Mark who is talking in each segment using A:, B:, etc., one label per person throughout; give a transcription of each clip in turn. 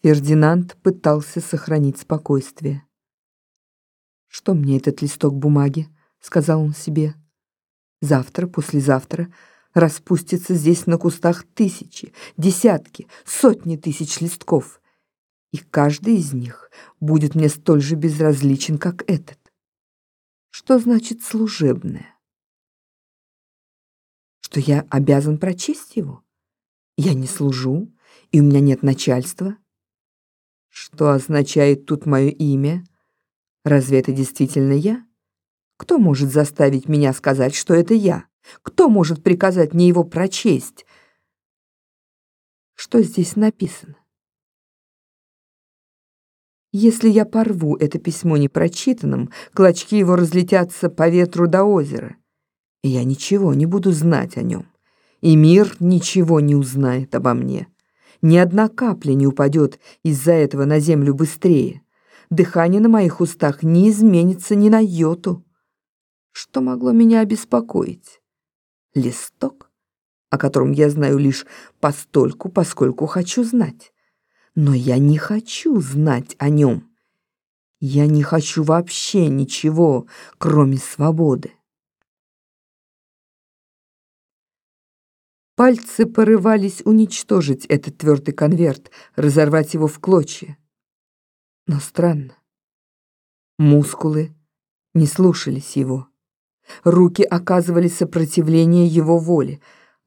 A: Фердинанд пытался сохранить спокойствие. «Что мне этот листок бумаги?» — сказал он себе. «Завтра, послезавтра распустится здесь на кустах тысячи, десятки, сотни тысяч листков, и каждый из них будет мне столь же безразличен, как этот. Что значит служебное? Что я обязан прочесть его? Я не служу, и у меня нет начальства?» Что означает тут мое имя? Разве это действительно я? Кто может заставить меня сказать, что это я? Кто может приказать мне его прочесть? Что здесь написано? Если я порву это письмо непрочитанным, клочки его разлетятся по ветру до озера, и я ничего не буду знать о нем, и мир ничего не узнает обо мне. Ни одна капля не упадет из-за этого на землю быстрее. Дыхание на моих устах не изменится ни на йоту. Что могло меня обеспокоить? Листок, о котором я знаю лишь постольку, поскольку хочу знать. Но я не хочу знать о нем. Я не хочу вообще ничего, кроме свободы. Пальцы порывались уничтожить этот твердый конверт, разорвать его в клочья. Но странно. Мускулы не слушались его. Руки оказывали сопротивление его воле.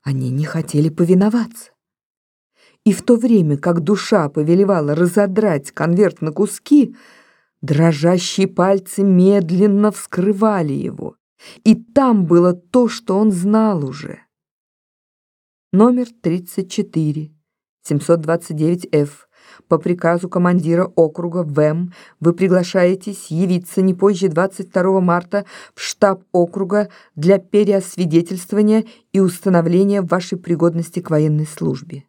A: Они не хотели повиноваться. И в то время, как душа повелевала разодрать конверт на куски, дрожащие пальцы медленно вскрывали его. И там было то, что он знал уже — номер 34, 729Ф. По приказу командира округа ВЭМ вы приглашаетесь явиться не позже 22 марта в штаб округа для переосвидетельствования и установления вашей пригодности к военной службе.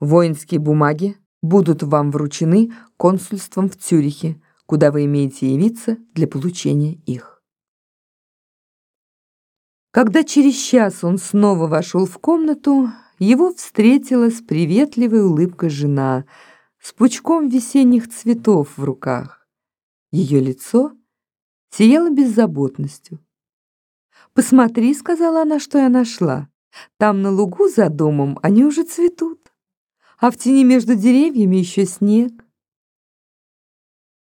A: Воинские бумаги будут вам вручены консульством в Цюрихе, куда вы имеете явиться для получения их. Когда через час он снова вошел в комнату, его встретила с приветливой улыбкой жена с пучком весенних цветов в руках. Ее лицо сияло беззаботностью. «Посмотри», — сказала она, — «что я нашла. Там на лугу за домом они уже цветут, а в тени между деревьями еще снег.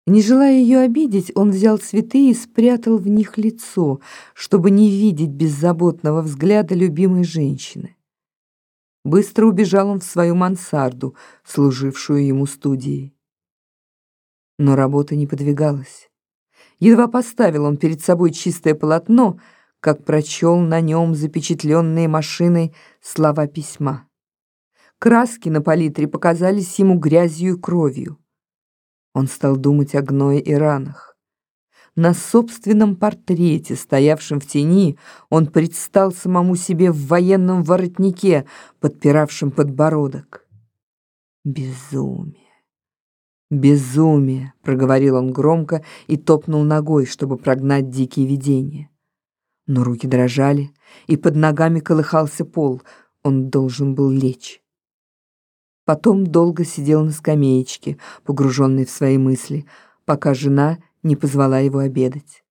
A: Не желая ее обидеть, он взял цветы и спрятал в них лицо, чтобы не видеть беззаботного взгляда любимой женщины. Быстро убежал он в свою мансарду, служившую ему студией. Но работа не подвигалась. Едва поставил он перед собой чистое полотно, как прочел на нем запечатленные машиной слова письма. Краски на палитре показались ему грязью и кровью. Он стал думать о гное и ранах. На собственном портрете, стоявшем в тени, он предстал самому себе в военном воротнике, подпиравшем подбородок. «Безумие! Безумие!» — проговорил он громко и топнул ногой, чтобы прогнать дикие видения. Но руки дрожали, и под ногами колыхался пол. Он должен был лечь. Потом долго сидел на скамеечке, погруженный в свои мысли, пока жена не позвала его обедать.